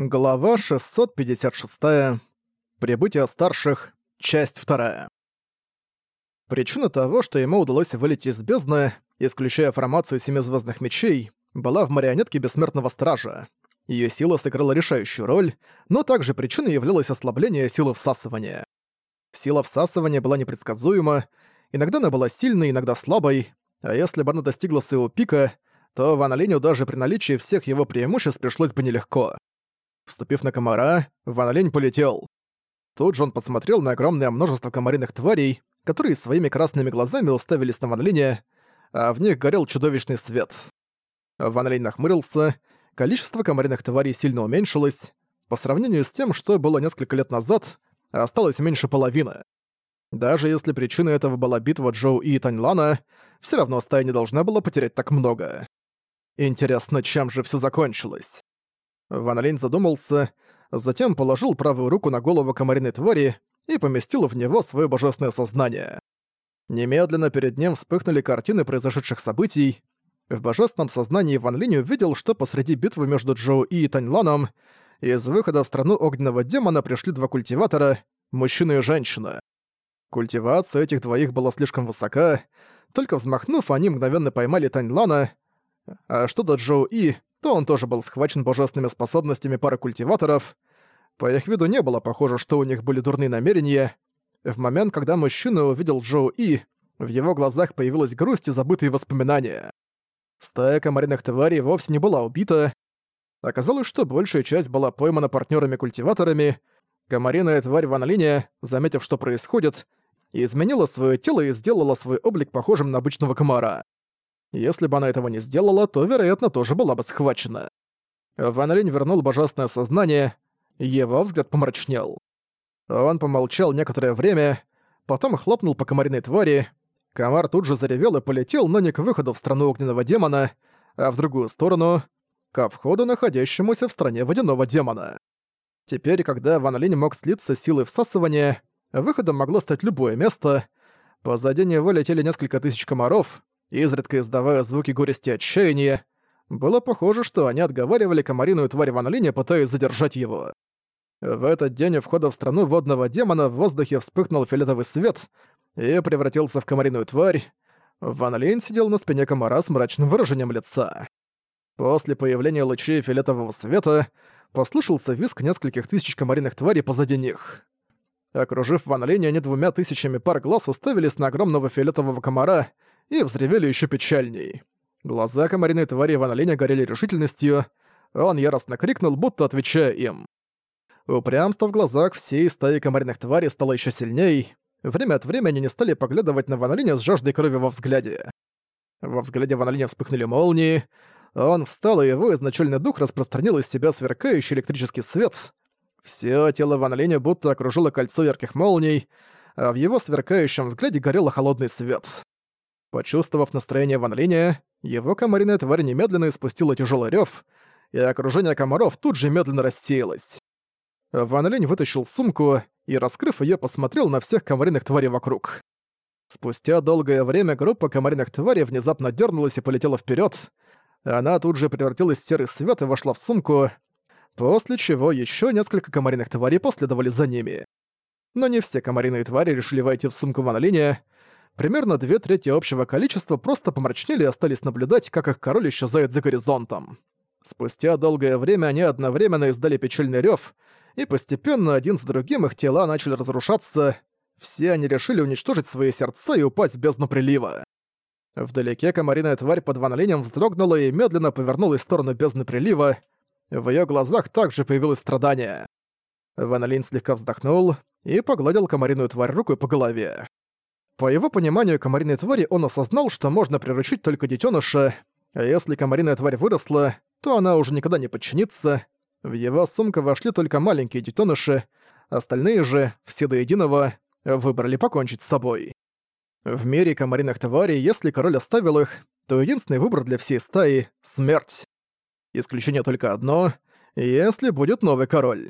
Глава 656. Прибытие старших. Часть 2. Причина того, что ему удалось вылететь из бездны, исключая формацию Семи Звездных Мечей, была в марионетке Бессмертного Стража. Её сила сыграла решающую роль, но также причиной являлось ослабление силы всасывания. Сила всасывания была непредсказуема, иногда она была сильной, иногда слабой, а если бы она достигла своего пика, то Ван Линю даже при наличии всех его преимуществ пришлось бы нелегко. Вступив на комара, Ван Лень полетел. Тут же он посмотрел на огромное множество комариных тварей, которые своими красными глазами уставились на Ван Линя, а в них горел чудовищный свет. Ван Линь нахмурился, количество комариных тварей сильно уменьшилось, по сравнению с тем, что было несколько лет назад, осталось меньше половины. Даже если причиной этого была битва Джоу и Таньлана, все равно стая не должна была потерять так много. Интересно, чем же все закончилось? Ван Линь задумался, затем положил правую руку на голову комариной твари и поместил в него свое божественное сознание. Немедленно перед ним вспыхнули картины произошедших событий. В божественном сознании Ван Линь увидел, что посреди битвы между Джоу и Таньланом из выхода в страну огненного демона пришли два культиватора, мужчина и женщина. Культивация этих двоих была слишком высока, только взмахнув, они мгновенно поймали Таньлана, а что до Джоу И, то он тоже был схвачен божественными способностями пары культиваторов. По их виду не было похоже, что у них были дурные намерения. В момент, когда мужчина увидел Джоу И, в его глазах появилась грусть и забытые воспоминания. Стая комариных тварей вовсе не была убита. Оказалось, что большая часть была поймана партнерами-культиваторами. Комариная тварь Ван Линя, заметив, что происходит, изменила свое тело и сделала свой облик похожим на обычного комара. Если бы она этого не сделала, то, вероятно, тоже была бы схвачена. Ван Линь вернул божественное сознание, его взгляд помрачнел. Он помолчал некоторое время, потом хлопнул по комариной твари. Комар тут же заревел и полетел, но не к выходу в страну огненного демона, а в другую сторону, ко входу, находящемуся в стране водяного демона. Теперь, когда Ван Линь мог слиться с силой всасывания, выходом могло стать любое место. Позади него летели несколько тысяч комаров, изредка издавая звуки горести и отчаяния. Было похоже, что они отговаривали комариную тварь Ван Линя, пытаясь задержать его. В этот день у входа в страну водного демона в воздухе вспыхнул фиолетовый свет и превратился в комариную тварь. Ван Линь сидел на спине комара с мрачным выражением лица. После появления лучей фиолетового света послышался визг нескольких тысяч комариных тварей позади них. Окружив Ван Линя, они двумя тысячами пар глаз уставились на огромного фиолетового комара — и взревели еще печальней. Глаза комариной твари Ивана Линя горели решительностью, он яростно крикнул, будто отвечая им. Упрямство в глазах всей стаи комариных тварей стало еще сильней. Время от времени они стали поглядывать на Ван Линя с жаждой крови во взгляде. Во взгляде Ван Линя вспыхнули молнии. Он встал, и его изначальный дух распространил из себя сверкающий электрический свет. Всё тело Ван Линя будто окружило кольцо ярких молний, а в его сверкающем взгляде горел холодный свет. Почувствовав настроение Ван Линя, его комариная тварь немедленно испустила тяжелый рев, и окружение комаров тут же медленно рассеялось. Ван Линь вытащил сумку и, раскрыв ее, посмотрел на всех комариных тварей вокруг. Спустя долгое время группа комариных тварей внезапно дернулась и полетела вперед. Она тут же превратилась в серый свет и вошла в сумку, после чего еще несколько комариных тварей последовали за ними. Но не все комариные твари решили войти в сумку Ван Линя, примерно две трети общего количества просто помрачнели и остались наблюдать, как их король исчезает за горизонтом. Спустя долгое время они одновременно издали печальный рев, и постепенно один за другим их тела начали разрушаться. Все они решили уничтожить свои сердца и упасть в бездну прилива. Вдалеке комариная тварь под ванолинем вздрогнула и медленно повернулась в сторону бездны прилива. В ее глазах также появилось страдание. Ванолин слегка вздохнул и погладил комариную тварь рукой по голове. По его пониманию комариной твари он осознал, что можно приручить только детеныша, а если комариная тварь выросла, то она уже никогда не подчинится. В его сумку вошли только маленькие детеныши, остальные же, все до единого, выбрали покончить с собой. В мире комариных тварей, если король оставил их, то единственный выбор для всей стаи — смерть. Исключение только одно — если будет новый король.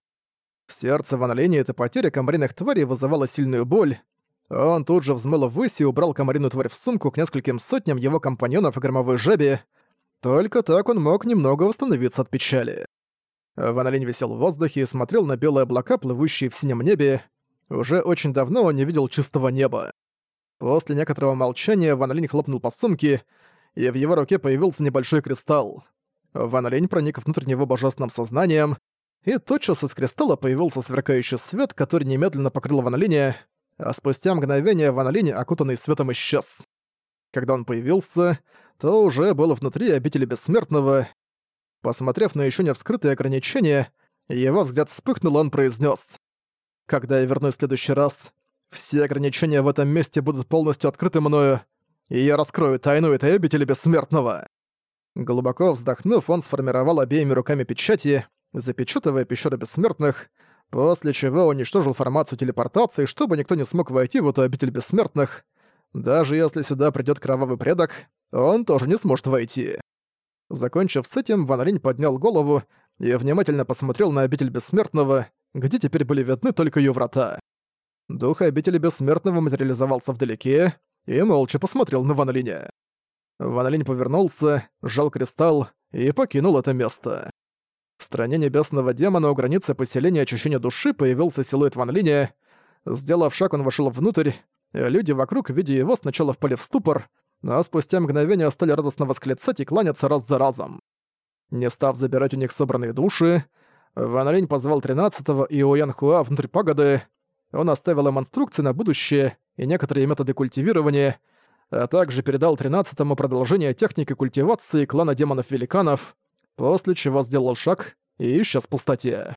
В сердце Ван Лени эта потеря комариных тварей вызывала сильную боль, он тут же взмыл ввысь и убрал комарину тварь в сумку к нескольким сотням его компаньонов и громовой жабе. Только так он мог немного восстановиться от печали. Ван висел в воздухе и смотрел на белые облака, плывущие в синем небе. Уже очень давно он не видел чистого неба. После некоторого молчания Ван хлопнул по сумке, и в его руке появился небольшой кристалл. Ван проник внутрь него божественным сознанием, и тотчас из кристалла появился сверкающий свет, который немедленно покрыл Ван а спустя мгновение Ван Линь, окутанный светом, исчез. Когда он появился, то уже был внутри обители Бессмертного. Посмотрев на еще не вскрытые ограничения, его взгляд вспыхнул, он произнес: «Когда я вернусь в следующий раз, все ограничения в этом месте будут полностью открыты мною, и я раскрою тайну этой обители Бессмертного». Глубоко вздохнув, он сформировал обеими руками печати, запечатывая пещеры Бессмертных, после чего уничтожил формацию телепортации, чтобы никто не смог войти в эту обитель Бессмертных. Даже если сюда придёт Кровавый Предок, он тоже не сможет войти. Закончив с этим, Ван Линь поднял голову и внимательно посмотрел на обитель Бессмертного, где теперь были видны только её врата. Дух обители Бессмертного материализовался вдалеке и молча посмотрел на Ван Линя. Ван Линь повернулся, сжал кристалл и покинул это место. В стране небесного демона у границы поселения очищения души появился силуэт Ван Линя. Сделав шаг, он вошел внутрь. Люди вокруг, видя его, сначала впали в ступор, а спустя мгновение стали радостно восклицать и кланяться раз за разом. Не став забирать у них собранные души, Ван Линь позвал 13-го и Уян Хуа внутрь пагоды. Он оставил им инструкции на будущее и некоторые методы культивирования, а также передал 13-му продолжение техники культивации клана демонов-великанов, после чего сделал шаг и исчез в пустоте.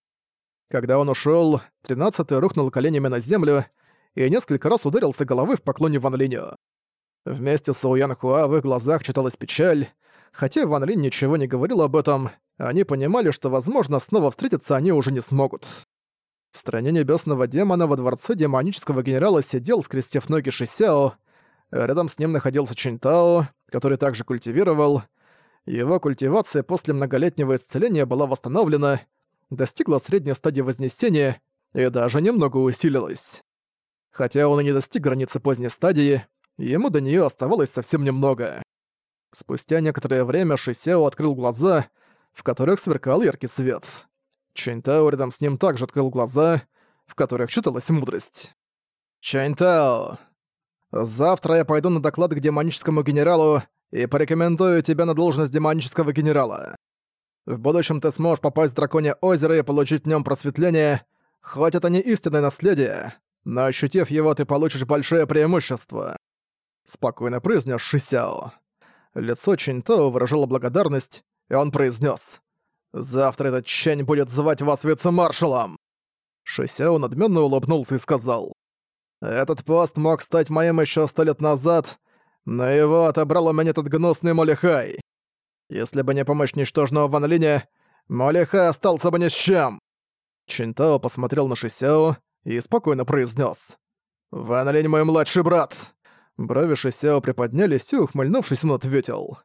Когда он ушёл, тринадцатый рухнул коленями на землю и несколько раз ударился головой в поклоне Ван Линю. Вместе с Уян Хуа в их глазах читалась печаль. Хотя Ван Линь ничего не говорил об этом, они понимали, что, возможно, снова встретиться они уже не смогут. В стране небесного демона во дворце демонического генерала сидел, скрестив ноги Шисяо. Рядом с ним находился Чинтао, который также культивировал, его культивация после многолетнего исцеления была восстановлена, достигла средней стадии вознесения и даже немного усилилась. Хотя он и не достиг границы поздней стадии, ему до нее оставалось совсем немного. Спустя некоторое время Шисео открыл глаза, в которых сверкал яркий свет. Чэньтао рядом с ним также открыл глаза, в которых читалась мудрость. «Чэньтао, завтра я пойду на доклад к демоническому генералу и порекомендую тебя на должность демонического генерала. В будущем ты сможешь попасть в Драконье озеро и получить в нем просветление, хоть это не истинное наследие, но ощутив его, ты получишь большое преимущество. Спокойно произнес Шисяо. Лицо Чинтао выражало благодарность, и он произнес: «Завтра этот Чень будет звать вас вице-маршалом!» Шисяо надменно улыбнулся и сказал. «Этот пост мог стать моим еще сто лет назад, но его отобрал у меня этот гнусный Молихай. Если бы не помощь ничтожного Ван Линя, Молихай остался бы ни с чем. Чинтао посмотрел на Шисяо и спокойно произнес: «Ван Линь мой младший брат!» Брови Шисяо приподнялись, и ухмыльнувшись, он ответил.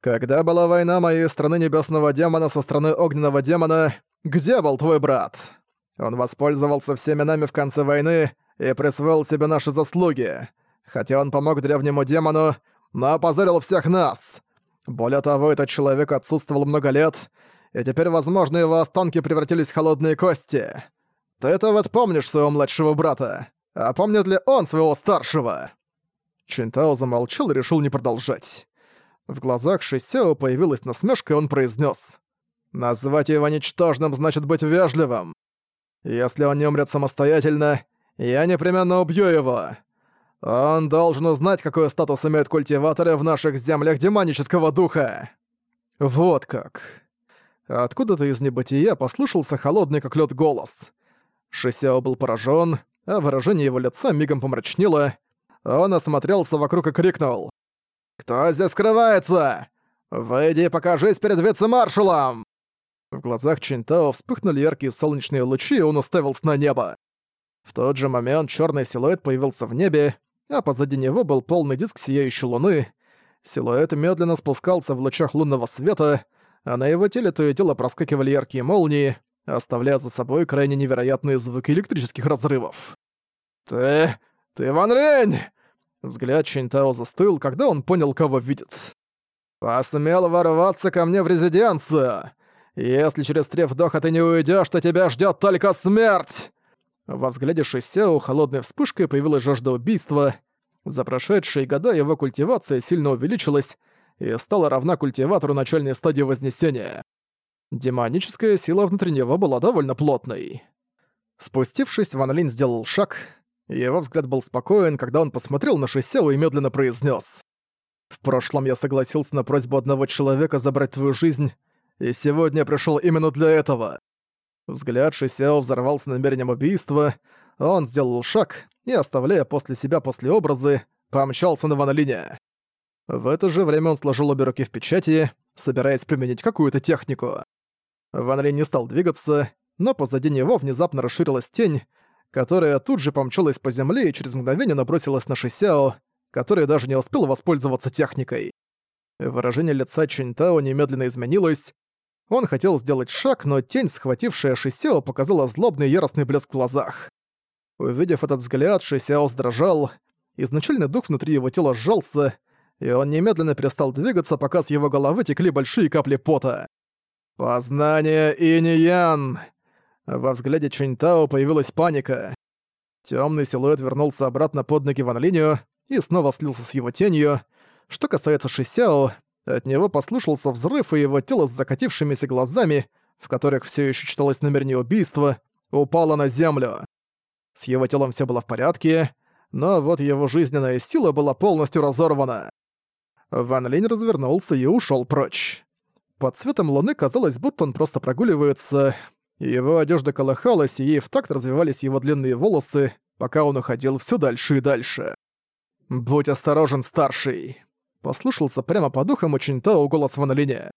«Когда была война моей страны Небесного Демона со страной Огненного Демона, где был твой брат? Он воспользовался всеми нами в конце войны и присвоил себе наши заслуги. Хотя он помог древнему демону, но опозорил всех нас. Более того, этот человек отсутствовал много лет, и теперь, возможно, его останки превратились в холодные кости. Ты-то вот помнишь своего младшего брата, а помнит ли он своего старшего?» Чинтао замолчал и решил не продолжать. В глазах Шисяо появилась насмешка, и он произнес: «Назвать его ничтожным значит быть вежливым. Если он не умрет самостоятельно, я непременно убью его. Он должен узнать, какой статус имеют культиваторы в наших землях демонического духа. Вот как. Откуда-то из небытия послышался холодный как лед голос. Шисяо был поражен, а выражение его лица мигом помрачнело. Он осмотрелся вокруг и крикнул. «Кто здесь скрывается? Выйди и покажись перед вице-маршалом!» В глазах Чинтао вспыхнули яркие солнечные лучи, и он уставился на небо. В тот же момент черный силуэт появился в небе, а позади него был полный диск сияющей луны. Силуэт медленно спускался в лучах лунного света, а на его теле то и дело проскакивали яркие молнии, оставляя за собой крайне невероятные звуки электрических разрывов. «Ты... ты Ван Рень!» Взгляд Чинтао застыл, когда он понял, кого видит. «Посмел ворваться ко мне в резиденцию! Если через три вдоха ты не уйдешь, то тебя ждет только смерть!» Во взгляде Шисяо холодной вспышкой появилась жажда убийства. За прошедшие года его культивация сильно увеличилась и стала равна культиватору начальной стадии Вознесения. Демоническая сила внутри него была довольно плотной. Спустившись, Ван Линь сделал шаг. Его взгляд был спокоен, когда он посмотрел на Шисяо и медленно произнес: «В прошлом я согласился на просьбу одного человека забрать твою жизнь, и сегодня пришел именно для этого». Взгляд Шисяо взорвался намерением убийства, он сделал шаг и, оставляя после себя послеобразы, помчался на Ван Линя. В это же время он сложил обе руки в печати, собираясь применить какую-то технику. Ван не стал двигаться, но позади него внезапно расширилась тень, которая тут же помчалась по земле и через мгновение набросилась на Шисяо, который даже не успел воспользоваться техникой. Выражение лица Чинтао немедленно изменилось. Он хотел сделать шаг, но тень, схватившая Шисяо, показала злобный яростный блеск в глазах. Увидев этот взгляд, Шисяо сдрожал. Изначальный дух внутри его тела сжался, и он немедленно перестал двигаться, пока с его головы текли большие капли пота. «Познание Иньян!» Во взгляде Чэньтао появилась паника. Темный силуэт вернулся обратно под ноги Ван Линю и снова слился с его тенью. Что касается Шисяо, от него послышался взрыв, и его тело с закатившимися глазами, в которых все еще читалось намерение убийства, упало на землю. С его телом все было в порядке, но вот его жизненная сила была полностью разорвана. Ван Линь развернулся и ушел прочь. Под светом луны казалось, будто он просто прогуливается. Его одежда колыхалась, и в такт развивались его длинные волосы, пока он уходил все дальше и дальше. «Будь осторожен, старший!» Послушался прямо по духам у Чинтао голос Ван Линя.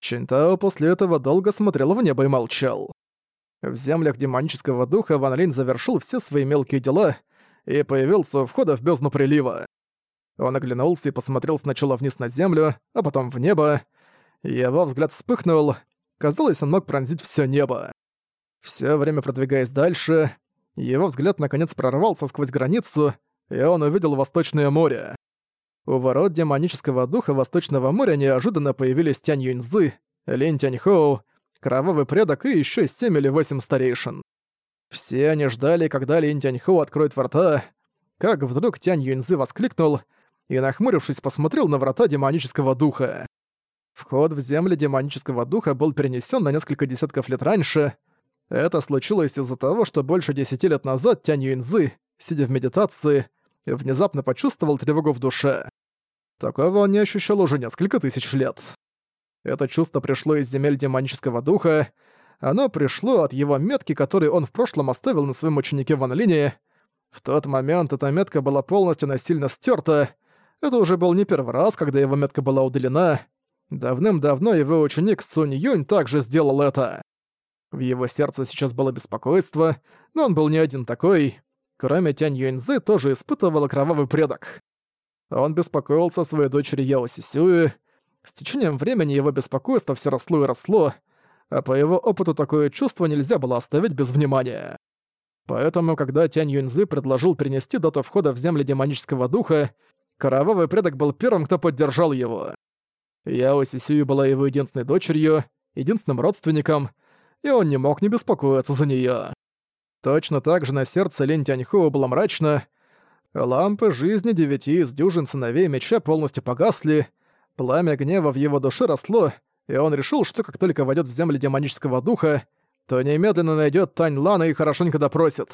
Чинтао после этого долго смотрел в небо и молчал. В землях демонического духа Ван Линь завершил все свои мелкие дела и появился у входа в бездну прилива. Он оглянулся и посмотрел сначала вниз на землю, а потом в небо, его взгляд вспыхнул. Казалось, он мог пронзить все небо. Все время продвигаясь дальше, его взгляд наконец прорвался сквозь границу, и он увидел Восточное море. У ворот демонического духа Восточного моря неожиданно появились Тянь Юньзы, Линь Тяньхоу, Кровавый Предок и еще семь или восемь старейшин. Все они ждали, когда Линь Тяньхоу откроет врата, как вдруг Тянь Юньзы воскликнул и, нахмурившись, посмотрел на врата демонического духа. Вход в земли демонического духа был перенесен на несколько десятков лет раньше. Это случилось из-за того, что больше десяти лет назад Тянь Юньзы, сидя в медитации, внезапно почувствовал тревогу в душе. Такого он не ощущал уже несколько тысяч лет. Это чувство пришло из земель демонического духа, оно пришло от его метки, которую он в прошлом оставил на своем ученике Ван Лине. В тот момент эта метка была полностью насильно стерта. Это уже был не первый раз, когда его метка была удалена, Давным-давно его ученик Сунь Юнь также сделал это. В его сердце сейчас было беспокойство, но он был не один такой. Кроме Тянь Юньзы тоже испытывал кровавый предок. Он беспокоился о своей дочери Яо Сисюи. С течением времени его беспокойство все росло и росло, а по его опыту такое чувство нельзя было оставить без внимания. Поэтому, когда Тянь Юньзы предложил перенести дату входа в земли демонического духа, Кровавый предок был первым, кто поддержал его. Яо Сисюи была его единственной дочерью, единственным родственником, и он не мог не беспокоиться за неё. Точно так же на сердце Линь Тяньхоу было мрачно. Лампы жизни девяти из дюжин сыновей меча полностью погасли, пламя гнева в его душе росло, и он решил, что как только войдёт в земли демонического духа, то немедленно найдёт Тань Лана и хорошенько допросит.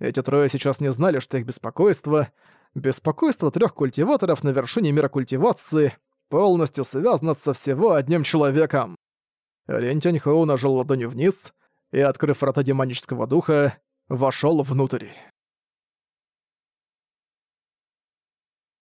Эти трое сейчас не знали, что их беспокойство — беспокойство трёх культиваторов на вершине мира культивации — полностью связано со всего одним человеком. Лень Тяньхоу нажал ладонью вниз и, открыв врата демонического духа, вошел внутрь.